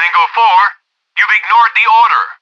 Tango 4, you've ignored the order.